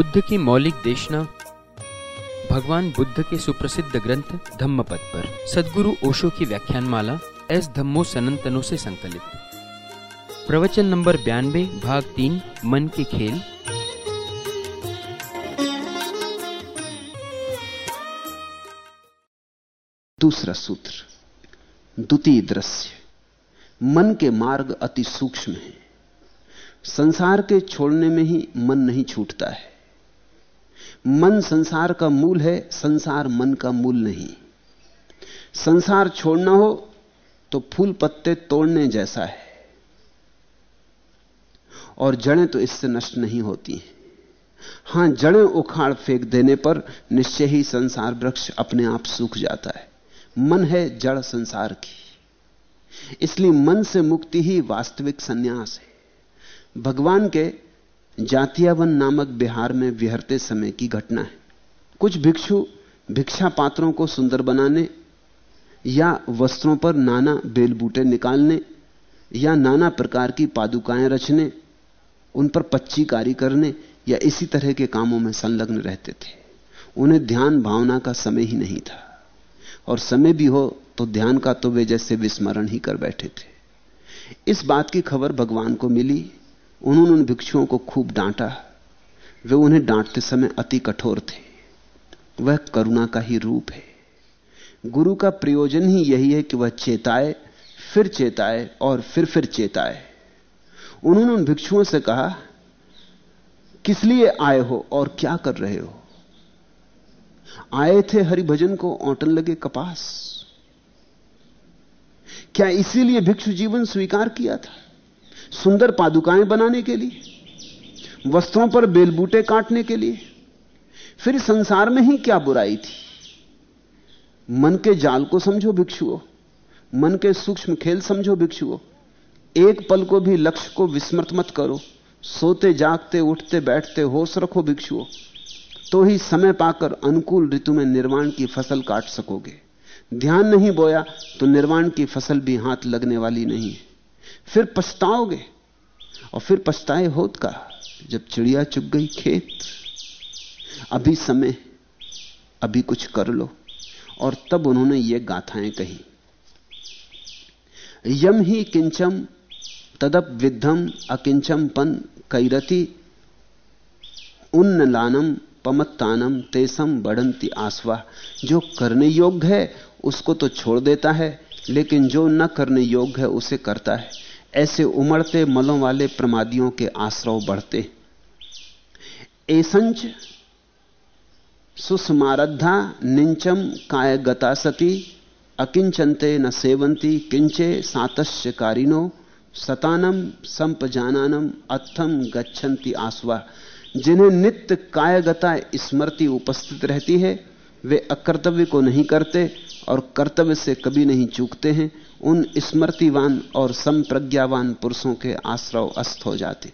बुद्ध की मौलिक देशना, भगवान बुद्ध के सुप्रसिद्ध ग्रंथ धम्मपद पर। सदगुरु ओशो की व्याख्यान माला एस धम्मो सनंतनों से संकलित। प्रवचन नंबर बयानबे भाग तीन, मन के खेल। दूसरा सूत्र, द्वितीय दृश्य। मन के मार्ग अति सूक्ष्म है। संसार के छोड़ने में ही मन नहीं छूटता है। मन संसार का मूल है, संसार मन का मूल नहीं। संसार छोड़ना हो तो फूल पत्ते तोड़ने जैसा है। और जड़ें तो इससे नष्ट नहीं होती हैं। हाँ, जड़ें उखाड़ फेंक देने पर निश्चय ही संसार वृक्ष अपने आप सूख जाता है। मन है जड़ संसार की। इसलिए मन से मुक्ति ही वास्तविक सन्यास है। भगवान के जातियावन नामक बिहार में विहरते समय की घटना है। कुछ भिक्षु भिक्षा पात्रों को सुंदर बनाने या वस्त्रों पर नाना बेलबूटे निकालने या नाना प्रकार की पादुकाएँ रचने, उन पर पच्ची कारी करने या इसी तरह के कामों में संलग्न रहते थे। उन्हें ध्यान भावना का समय ही नहीं था। और समय भी हो तो ध्यान का तो वे जैसे विस्मरण ही कर बैठे थे। इस बात की खबर भगवान को मिली उन्होंने उन भिक्षुओं को खूब डांटा। वे उन्हें डांटते समय अति कठोर थे। वह करुणा का ही रूप है। गुरु का प्रयोजन ही यही है कि वह चेताए, फिर चेताए और फिर फिर चेताए। उन्होंने उन भिक्षुओं से कहा, किस लिए आए हो और क्या कर रहे हो? आए थे हरिभजन को औटन लगे कपास। क्या इसीलिए भिक्षु जीवन स्वीकार किया था? सुंदर पादुकाएँ बनाने के लिए, वस्त्रों पर बेलबूटे काटने के लिए। फिर संसार में ही क्या बुराई थी? मन के जाल को समझो भिक्षुओं, मन के सूक्ष्म खेल समझो भिक्षुओं। एक पल को भी लक्ष्य को विस्मृत मत करो। सोते, जागते, उठते, बैठते, होश रखो भिक्षुओं। तो ही समय पाकर अनुकूल ऋतु में निर्वाण की फ़सल काट सकोगे। ध्यान नहीं बोया तो निर्वाण की फ़सल भी हाथ लगने वाली नहीं है। फिर पछताओगे। और फिर पछताए होत का? जब चिड़िया चुग गई खेत। अभी समय, अभी कुछ कर लो। और तब उन्होंने ये गाथाएँ कही। यम ही किंचम, तदप विद्धम, अकिंचम पन, कैरति, उन्न लानम, पमत्तानम, तेसम बढ़ंती आसवा। जो करने योग्य है, उसको तो छोड़ देता है, लेकिन जो न करने योग्य है, उसे करता है। ऐसे उमड़ते मलों वाले प्रमादियों के आश्रव बढ़ते एसंच सुस्मारद्धा निंचम काय गता सती, अकिंचनते न सेवंती, किंचे सातश्य कारिनो, सतानम संपजानम अत्थम गच्छन्ति आसवा। जिन्हें नित्य कायगता स्मृति उपस्थित रहती है, वे अकर्तव्य को नहीं करते और कर्तव्य से कभी नहीं चूकते हैं। उन स्मृतिवान और संप्रज्ञावान पुरुषों के आश्रव अस्त हो जाते।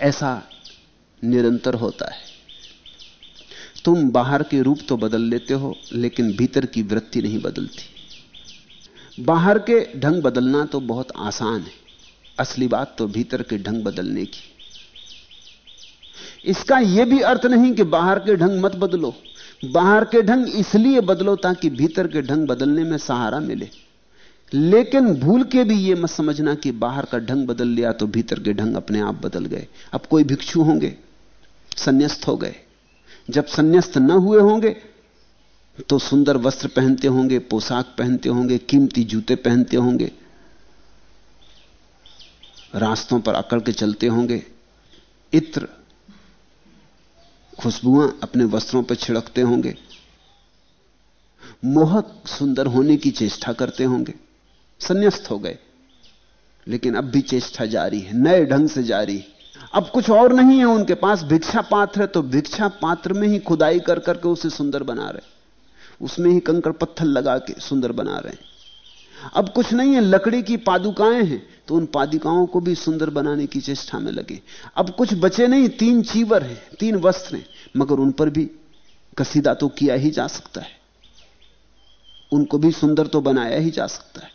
ऐसा निरंतर होता है। तुम बाहर के रूप तो बदल लेते हो, लेकिन भीतर की वृत्ति नहीं बदलती। बाहर के ढंग बदलना तो बहुत आसान है। असली बात तो भीतर के ढंग बदलने की। इसका यह भी अर्थ नहीं कि बाहर के ढंग मत बदलो। बाहर के ढंग इसलिए बदलो ताकि भीतर के ढंग बदलने में सहारा मिले। लेकिन भूल के भी यह मत समझना कि बाहर का ढंग बदल लिया तो भीतर के ढंग अपने आप बदल गए। अब कोई भिक्षु होंगे, संन्यास्त हो गए। जब संन्यास्त न हुए होंगे तो सुंदर वस्त्र पहनते होंगे, पोशाक पहनते होंगे, कीमती जूते पहनते होंगे, रास्तों पर अकड़ के चलते होंगे। इत्र खुशबुआं अपने वस्त्रों पर छिड़कते होंगे। मोहक सुंदर होने की चेष्टा करते होंगे। संन्यास्त हो गए। लेकिन अब भी चेष्टा जारी है, नए ढंग से जारी है। अब कुछ और नहीं है उनके पास, भिक्षा पात्र है तो भिक्षा पात्र में ही खुदाई कर करके उसे सुंदर बना रहे उसमें ही कंकड़ पत्थर लगा के सुंदर बना रहे हैं। अब कुछ नहीं है, लकड़ी की पादुकाएँ हैं तो उन पादुकाओं को भी सुंदर बनाने की चेष्टा में लगे। अब कुछ बचे नहीं, तीन चीवर हैं, तीन वस्त्र हैं, मगर उन पर भी कसीदा तो किया ही जा सकता है। उनको भी सुंदर तो बनाया ही जा सकता है।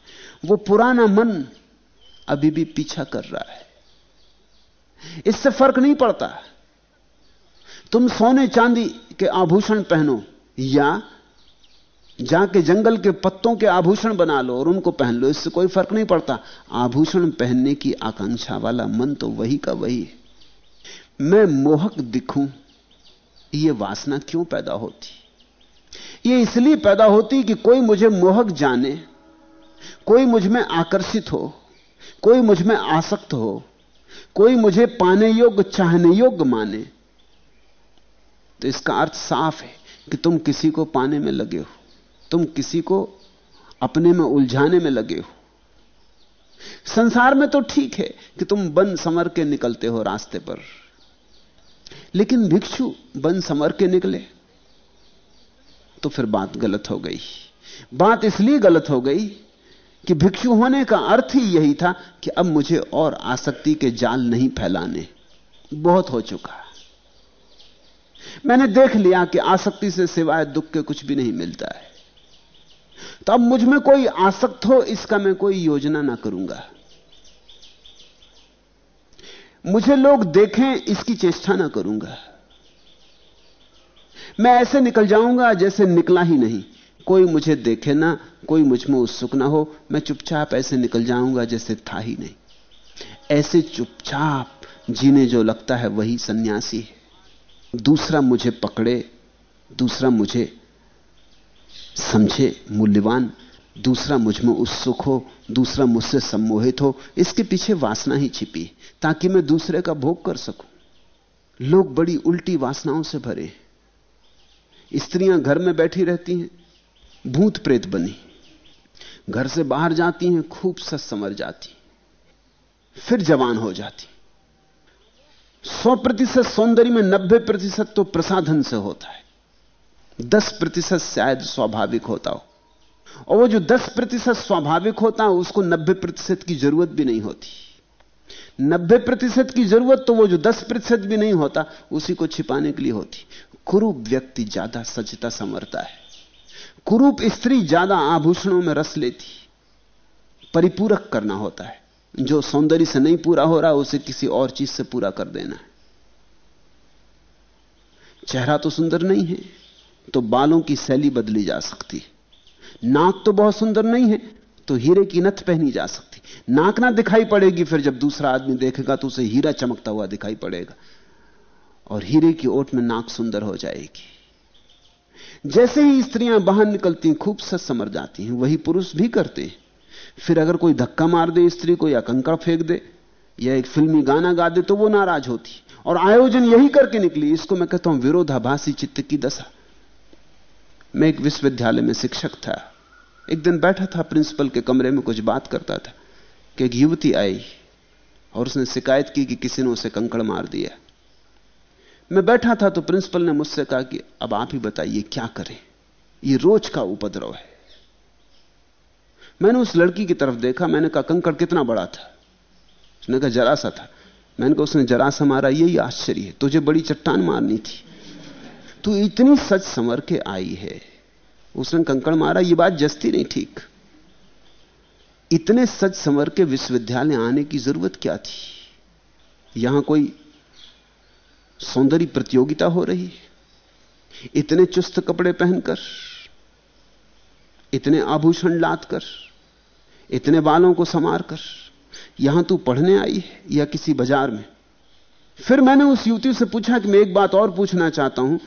वो पुराना मन अभी भी पीछा कर रहा है। इससे फ़र्क नहीं पड़ता। तुम सोने चांदी के आभूषण पहनो, या जाके जंगल के पत्तों के आभूषण बना लो और उनको पहन लो, इससे कोई फ़र्क नहीं पड़ता। आभूषण पहनने की आकांक्षा वाला मन तो वही का वही है। मैं मोहक दिखूं यह वासना क्यों पैदा होती? यह इसलिए पैदा होती कि कोई मुझे मोहक जाने, कोई मुझमें आकर्षित हो, कोई मुझमें आसक्त हो, कोई मुझे पाने योग्य, चाहने योग्य माने। तो इसका अर्थ साफ़ है कि तुम किसी को पाने में लगे हो। तुम किसी को अपने में उलझाने में लगे हो। संसार में तो ठीक है कि तुम बन समर के निकलते हो रास्ते पर। लेकिन भिक्षु बन समर के निकले तो फिर बात गलत हो गई। बात इसलिए गलत हो गई कि भिक्षु होने का अर्थ ही यही था कि अब मुझे और आसक्ति के जाल नहीं फैलाने। बहुत हो चुका। मैंने देख लिया कि आसक्ति से सिवाय दुख के कुछ भी नहीं मिलता है। तो अब मुझमें कोई आसक्त हो, इसका मैं कोई योजना ना करूँगा। मुझे लोग देखें, इसकी चेष्टा ना करूँगा। मैं ऐसे निकल जाऊँगा जैसे निकला ही नहीं। कोई मुझे देखे ना, कोई मुझमें उत्सुक ना हो, मैं चुपचाप ऐसे निकल जाऊँगा जैसे था ही नहीं। ऐसे चुपचाप जीने जो लगता है, वही सन्यासी है। दूसरा मुझे पकड़े, दूसरा मुझे समझे, मूल्यवान, दूसरा मुझमें उत्सुक हो, दूसरा मुझसे सम्मोहित हो, इसके पीछे वासना ही छिपी, ताकि मैं दूसरे का भोग कर सकूँ। लोग बड़ी उल्टी वासनाओं से भरे स्त्रियाँ घर में बैठी रहती हैं, भूत प्रेत बनी। घर से बाहर जाती हैं, खूब सच समर जाती। फिर जवान हो जाती। सौ प्रतिशत सौंदर्य में नब्बे प्रतिशत तो प्रसाधन से होता है। दस प्रतिशत शायद स्वाभाविक होता हो। और वो जो दस प्रतिशत स्वाभाविक होता है, उसको नब्बे प्रतिशत की ज़रूरत भी नहीं होती। नब्बे प्रतिशत की ज़रूरत तो वो जो दस प्रतिशत भी नहीं होता, उसी को छिपाने के लिए होती। कुरूप व्यक्ति ज़्यादा सचता समरता है। कुरूप स्त्री ज़्यादा आभूषणों में रस लेती। परिपूरक करना होता है। जो सौंदर्य से नहीं पूरा हो रहा, उसे किसी और चीज़ से पूरा कर देना है। चेहरा तो सुंदर नहीं है। तो बालों की शैली बदली जा सकती है। नाक तो बहुत सुंदर नहीं है तो हीरे की नथ पहनी जा सकती नाक ना दिखाई पड़ेगी, फिर जब दूसरा आदमी देखेगा तो उसे हीरा चमकता हुआ दिखाई पड़ेगा। और हीरे की ओट में नाक सुंदर हो जाएगी। जैसे ही स्त्रियाँ बाहर निकलती, खूब सच समर जाती हैं, वही पुरुष भी करते हैं। फिर अगर कोई धक्का मार दे स्त्री को या कंकड़ फेंक दे, या एक फिल्मी गाना गा दे तो वो नाराज़ होती और आयोजन यही करके निकली, इसको मैं कहता हूँ विरोधाभासी चित्त की दशा। मैं एक विश्वविद्यालय में शिक्षक था। एक दिन बैठा था, प्रिंसिपल के कमरे में कुछ बात करता था, कि एक युवती आई और उसने शिकायत की कि किसी ने उसे कंकड़ मार दिया। मैं बैठा था तो प्रिंसिपल ने मुझसे कहा कि अब आप ही बताइए, क्या करें? ये रोज का उपद्रव है। मैंने उस लड़की की तरफ़ देखा, मैंने कहा, कंकड़ कितना बड़ा था? उसने कहा, जरा सा था। मैंने कहा, उसने जरा सा मारा, यही आश्चर्य है, तुझे बड़ी चट्टान मारनी थी। तू इतनी सच समर के आई है। उसने कंकड़ मारा, ये बात जस्ती नहीं ठीक। इतने सच समर के विश्वविद्यालय आने की ज़रूरत क्या थी? यहाँ कोई सौंदर्य प्रतियोगिता हो रही? इतने चुस्त कपड़े पहनकर, इतने आभूषण लाद कर इतने बालों को संवार कर यहाँ तू पढ़ने आई है या किसी बाज़ार में? फिर मैंने उस युवती से पूछा कि मैं एक बात और पूछना चाहता हूँ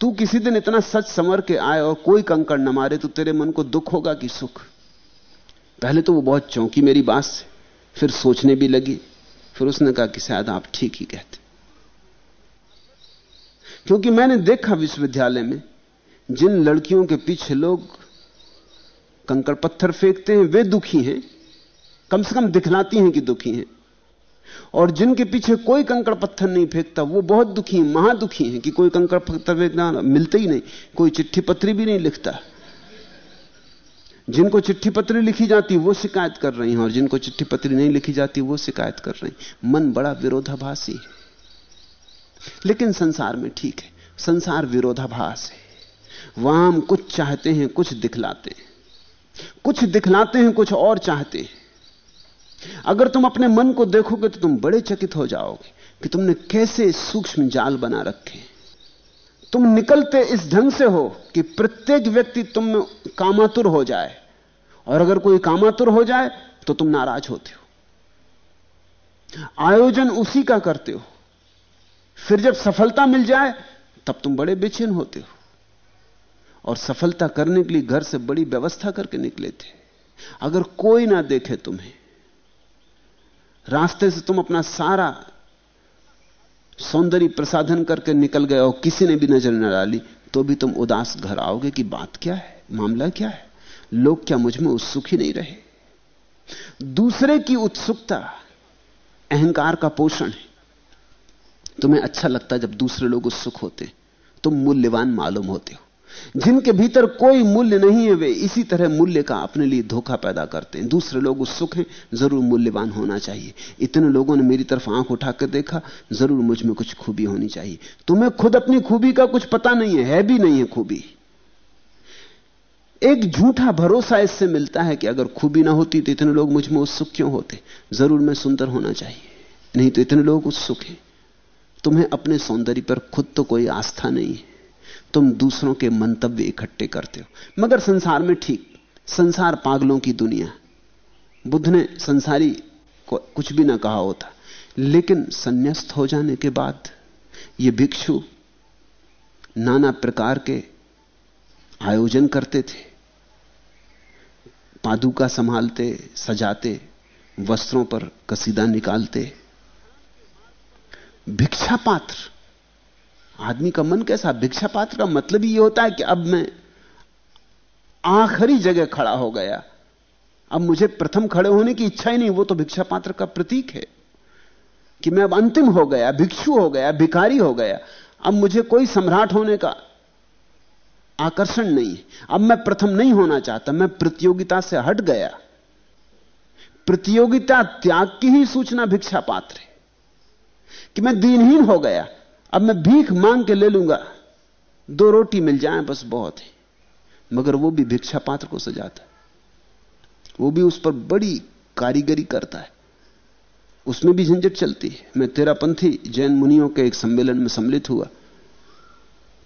तू किसी दिन इतना सच समर के आए और कोई कंकड़ न मारे तो तेरे मन को दुख होगा कि सुख? पहले तो वो बहुत चौंकी मेरी बात से, फिर सोचने भी लगी, फिर उसने कहा कि शायद आप ठीक ही कहते। क्योंकि मैंने देखा विश्वविद्यालय में, जिन लड़कियों के पीछे लोग कंकड़ पत्थर फेंकते हैं, वे दुखी हैं, कम से कम दिखलाती हैं कि दुखी हैं। और जिनके पीछे कोई कंकड़ पत्थर नहीं फेंकता, वो बहुत दुखी हैं, महादुखी है कि कोई कंकड़ पत्थर फेंकना मिलते ही नहीं, कोई चिट्ठी पत्री भी नहीं लिखता। जिनको चिट्ठी पत्री लिखी जाती, वो शिकायत कर रही हैं, और जिनको चिट्ठी पत्री नहीं लिखी जाती, वो शिकायत कर रही मन बड़ा विरोधाभासी है। लेकिन संसार में ठीक है, संसार विरोधाभास है। वहाँ हम कुछ चाहते हैं, कुछ दिखलाते हैं। कुछ दिखलाते हैं, कुछ और चाहते हैं। अगर तुम अपने मन को देखोगे तो तुम बड़े चकित हो जाओगे कि तुमने कैसे सूक्ष्म जाल बना रखे तुम निकलते इस ढंग से हो कि प्रत्येक व्यक्ति तुम में कामातुर हो जाए। और अगर कोई कामातुर हो जाए तो तुम नाराज़ होते हो। आयोजन उसी का करते हो। फिर जब सफलता मिल जाए, तब तुम बड़े बेचैन होते हो। और सफलता करने के लिए घर से बड़ी व्यवस्था करके निकले थे। अगर कोई ना देखे तुम्हें रास्ते से तुम अपना सारा सौंदर्य प्रसाधन करके निकल गए और किसी ने भी नज़र न डाली तो भी तुम उदास घर आओगे कि बात क्या है, मामला क्या है? लोग क्या मुझमें उत्सुक ही नहीं रहे? दूसरे की उत्सुकता अहंकार का पोषण है। तुम्हें अच्छा लगता जब दूसरे लोग उत्सुक होते तुम मूल्यवान मालूम होते हो। जिनके भीतर कोई मूल्य नहीं है, वे इसी तरह मूल्य का अपने लिए धोखा पैदा करते हैं। दूसरे लोग उत्सुक हैं, ज़रूर मूल्यवान होना चाहिए। इतने लोगों ने मेरी तरफ़ आँख उठाकर देखा, ज़रूर मुझमें कुछ खूबी होनी चाहिए। तुम्हें खुद अपनी खूबी का कुछ पता नहीं है है भी नहीं है खूबी। एक झूठा भरोसा इससे मिलता है कि अगर खूबी ना होती तो इतने लोग मुझमें उत्सुक क्यों होते? ज़रूर मैं सुंदर होना चाहिए। नहीं तो इतने लोग उत्सुक हैं। तुम्हें अपने सौंदर्य पर खुद तो कोई आस्था नहीं है। तुम दूसरों के मंतव्य इकट्ठे करते हो। मगर संसार में ठीक, संसार पागलों की दुनिया बुद्ध ने संसारी को कुछ भी ना कहा होता। लेकिन संन्यास्त हो जाने के बाद ये भिक्षु नाना प्रकार के आयोजन करते थे। पादुका संभालते, सजाते, वस्त्रों पर कसीदा निकालते। भिक्षा पात्र आदमी का मन कैसा भिक्षा पात्र का मतलब ही होता है कि अब मैं आखिरी जगह खड़ा हो गया। अब मुझे प्रथम खड़े होने की इच्छा ही नहीं, वो तो भिक्षा पात्र का प्रतीक है। कि मैं अब अंतिम हो गया, भिक्षु हो गया भिकारी हो गया। अब मुझे कोई सम्राट होने का आकर्षण नहीं। अब मैं प्रथम नहीं होना चाहता, मैं प्रतियोगिता से हट गया। प्रतियोगिता त्याग की ही सूचना भिक्षा पात्र है। कि मैं दीनहीन हो गया। अब मैं भीख मांग के ले लूँगा। दो रोटी मिल जाए, बस बहुत है। मगर वो भी भिक्षा पात्र को सजाता है। वो भी उस पर बड़ी कारीगरी करता है। उसमें भी झंझट चलती है। मैं तेरा पंथी, जैन मुनियों के एक सम्मेलन में सम्मिलित हुआ।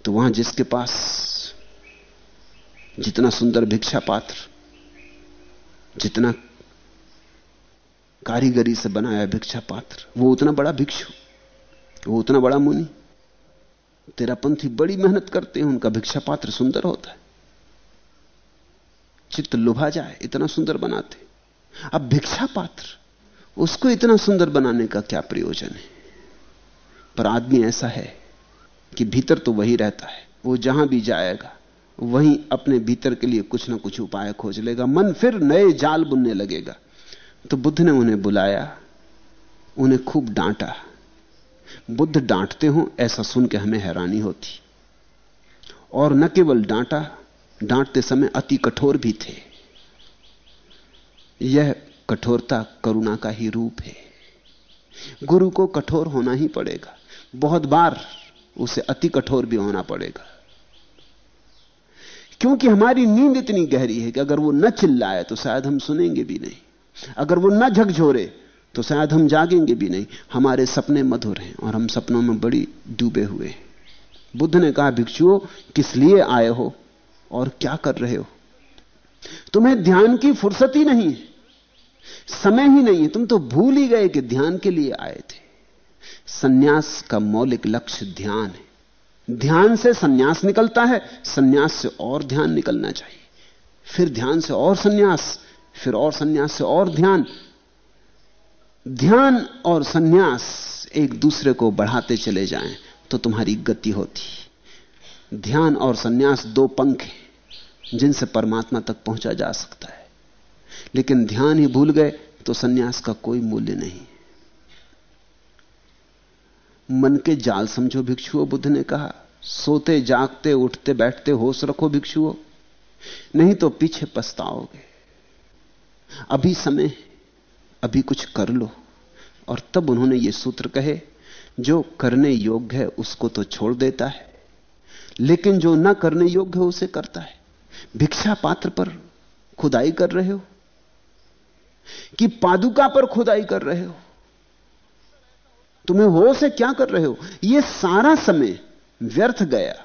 तो वहाँ जिसके पास जितना सुंदर भिक्षा पात्र, जितना कारीगरी से बनाया भिक्षा पात्र, वो उतना बड़ा भिक्षु। वो उतना बड़ा मुनि। तेरा पंथी बड़ी मेहनत करते हैं, उनका भिक्षा पात्र सुंदर होता है। चित्त लुभा जाए, इतना सुंदर बनाते। अब भिक्षा पात्र, उसको इतना सुंदर बनाने का क्या प्रयोजन है? पर आदमी ऐसा है कि भीतर तो वही रहता है, वो जहाँ भी जाएगा, वहीं अपने भीतर के लिए कुछ ना कुछ उपाय खोज लेगा, मन फिर नए जाल बुनने लगेगा। तो बुद्ध ने उन्हें बुलाया, उन्हें खूब डांटा। बुद्ध डांटते हो, ऐसा सुन के हमें हैरानी होती। और न केवल डांटा, डांटते समय अति कठोर भी थे। यह कठोरता करुणा का ही रूप है। गुरु को कठोर होना ही पड़ेगा। बहुत बार उसे अति कठोर भी होना पड़ेगा। क्योंकि हमारी नींद इतनी गहरी है कि अगर वो न चिल्लाए तो शायद हम सुनेंगे भी नहीं। अगर वो न झकझोरे तो शायद हम जागेंगे भी नहीं। हमारे सपने मधुर हैं और हम सपनों में बड़ी डूबे हुए हैं। बुद्ध ने कहा, भिक्षुओं, किस लिए आए हो और क्या कर रहे हो? तुम्हें ध्यान की फुर्सत ही नहीं है। समय ही नहीं है। तुम तो भूल ही गए कि ध्यान के लिए आए थे। सन्यास का मौलिक लक्ष्य ध्यान है। ध्यान से सन्यास निकलता है, सन्यास से और ध्यान निकलना चाहिए। फिर ध्यान से और सन्यास, फिर और सन्यास से और ध्यान। ध्यान और सन्यास एक दूसरे को बढ़ाते चले जाएँ तो तुम्हारी गति होती। ध्यान और सन्यास दो पंख हैं, जिनसे परमात्मा तक पहुँचा जा सकता है। लेकिन ध्यान ही भूल गए तो सन्यास का कोई मूल्य नहीं। मन के जाल समझो भिक्षुओं, बुद्ध ने कहा, सोते, जागते, उठते, बैठते, होश रखो भिक्षुओं, नहीं तो पीछे पछताओगे। अभी समय अभी कुछ कर लो। और तब उन्होंने ये सूत्र कहे, जो करने योग्य है उसको तो छोड़ देता है, लेकिन जो ना करने योग्य है उसे करता है। भिक्षा पात्र पर खुदाई कर रहे हो? कि पादुका पर खुदाई कर रहे हो? तुम्हें हो से क्या कर रहे हो? यह सारा समय व्यर्थ गया।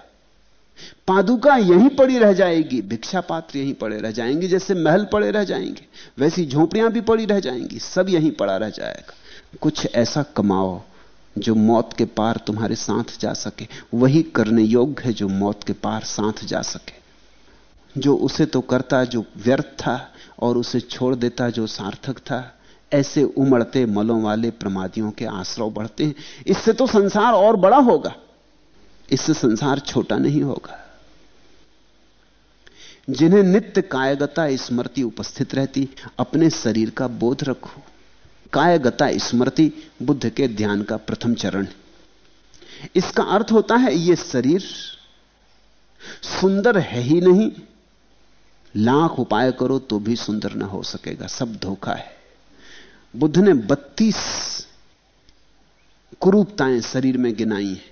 पादुका यहीं पड़ी रह जाएगी, भिक्षा पात्र यहीं पड़े रह जाएँगे, जैसे महल पड़े रह जाएँगे, वैसी झोपड़ियाँ भी पड़ी रह जाएँगी, सब यहीं पड़ा रह जाएगा। कुछ ऐसा कमाओ जो मौत के पार तुम्हारे साथ जा सके, वही करने योग्य है जो मौत के पार साथ जा सके। जो उसे तो करता, जो व्यर्थ था, और उसे छोड़ देता, जो सार्थक था, ऐसे उमड़ते मलों वाले प्रमादियों के आश्रव बढ़ते हैं। इससे तो संसार और बड़ा होगा। इससे संसार छोटा नहीं होगा। जिन्हें नित्य कायगता स्मृति उपस्थित रहती, अपने शरीर का बोध रखो। कायगता स्मृति बुद्ध के ध्यान का प्रथम चरण है। इसका अर्थ होता है यह शरीर सुंदर है ही नहीं। लाख उपाय करो तो भी सुंदर ना हो सकेगा, सब धोखा है। बुद्ध ने बत्तीस कुरूपताएँ शरीर में गिनाई हैं।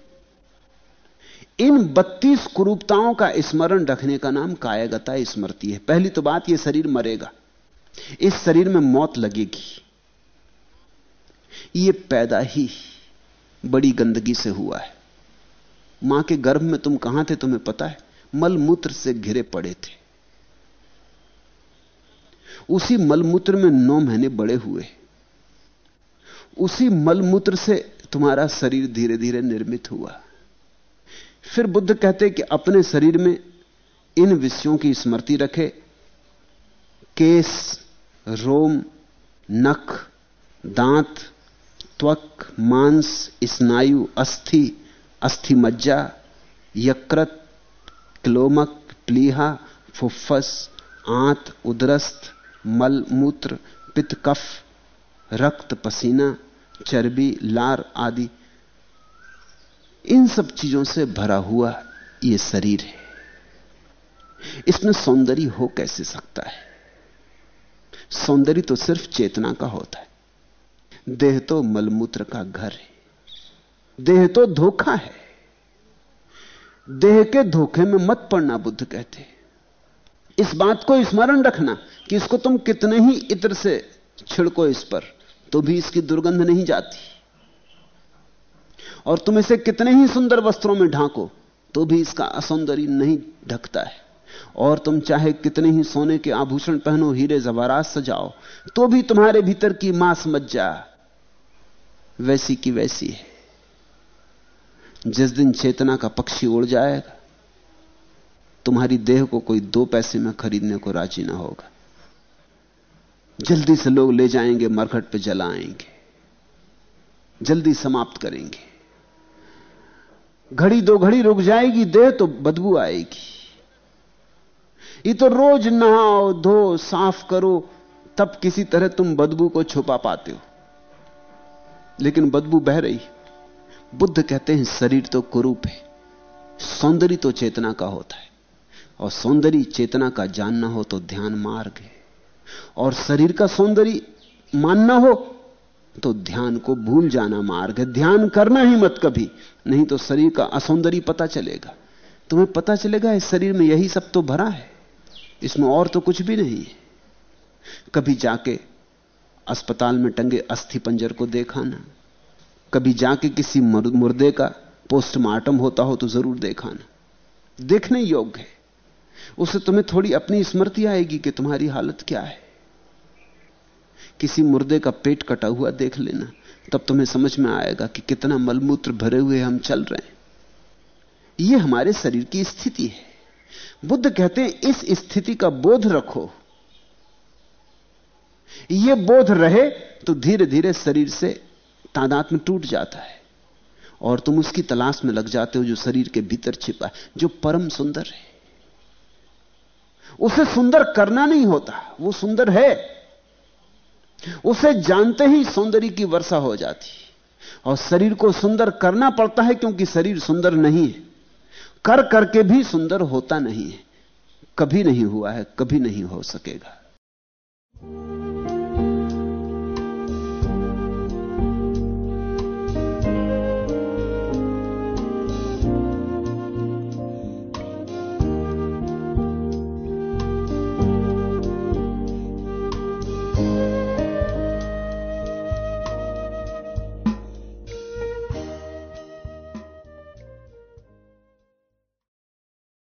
इन बत्तीस कुरूपताओं का स्मरण रखने का नाम कायगता स्मृति है। पहली तो बात यह शरीर मरेगा। इस शरीर में मौत लगेगी। यह पैदा ही बड़ी गंदगी से हुआ है। माँ के गर्भ में तुम कहाँ थे तुम्हें पता है? मलमूत्र से घिरे पड़े थे। उसी मलमूत्र में नौ महीने बड़े हुए। उसी मलमूत्र से तुम्हारा शरीर धीरे धीरे निर्मित हुआ। फिर बुद्ध कहते कि अपने शरीर में इन विषयों की स्मृति रखे। केस, रोम, नख, दांत, त्वक, मांस, स्नायु, अस्थि अस्थि मज्जा यकृत, क्लोमक, प्लीहा, फुफ्फस, आंत उदरस्त मल, मूत्र पित्त कफ रक्त, पसीना, चर्बी, लार आदि। इन सब चीज़ों से भरा हुआ यह शरीर है। इसमें सौंदर्य हो कैसे सकता है? सौंदर्य तो सिर्फ़ चेतना का होता है। देह तो मलमूत्र का घर है। देह तो धोखा है। देह के धोखे में मत पड़ना बुद्ध कहते इस बात को स्मरण रखना कि इसको तुम कितने ही इत्र से छिड़को इस पर तो भी इसकी दुर्गंध नहीं जाती। और तुम इसे कितने ही सुंदर वस्त्रों में ढांको तो भी इसका असौंदर्य नहीं ढकता है। और तुम चाहे कितने ही सोने के आभूषण पहनो, हीरे जवारात सजाओ तो भी तुम्हारे भीतर की मांस मज्जा वैसी की वैसी है। जिस दिन चेतना का पक्षी उड़ जाएगा, तुम्हारी देह को कोई दो पैसे में खरीदने को राज़ी ना होगा। जल्दी से लोग ले जाएँगे, मरघट पे जलाएँगे, जल्दी समाप्त करेंगे। घड़ी दो घड़ी रुक जाएगी, देह तो बदबू आएगी। ये तो रोज नहाओ, धो, साफ़ करो, तब किसी तरह तुम बदबू को छुपा पाते हो। लेकिन बदबू बह रही। बुद्ध कहते हैं, शरीर तो कुरूप है, सौंदर्य तो चेतना का होता है। और सौंदर्य चेतना का जानना हो तो ध्यान मार्ग है। और शरीर का सौंदर्य मानना हो तो ध्यान को भूल जाना मार्ग है। ध्यान करना ही मत कभी, नहीं तो शरीर का असौंदर्य पता चलेगा। तुम्हें पता चलेगा, इस शरीर में यही सब तो भरा है। इसमें और तो कुछ भी नहीं है। कभी जाके अस्पताल में टंगे अस्थि पंजर को देखाना कभी जाके किसी मुर्दे का पोस्टमार्टम होता हो तो ज़रूर देखाना देखने योग्य है। उससे तुम्हें थोड़ी अपनी स्मृति आएगी कि तुम्हारी हालत क्या है। किसी मुर्दे का पेट कटा हुआ देख लेना। तब तुम्हें समझ में आएगा कि कितना मलमूत्र भरे हुए हम चल रहे हैं। यह हमारे शरीर की स्थिति है। बुद्ध कहते हैं, इस स्थिति का बोध रखो। यह बोध रहे तो धीरे धीरे शरीर से तादात में टूट जाता है। और तुम उसकी तलाश में लग जाते हो जो शरीर के भीतर छिपा है, जो परम सुंदर है। उसे सुंदर करना नहीं होता, वो सुंदर है। उसे जानते ही सौंदर्य की वर्षा हो जाती और शरीर को सुंदर करना पड़ता है क्योंकि शरीर सुंदर नहीं है। कर करके भी सुंदर होता नहीं है। कभी नहीं हुआ है, कभी नहीं हो सकेगा।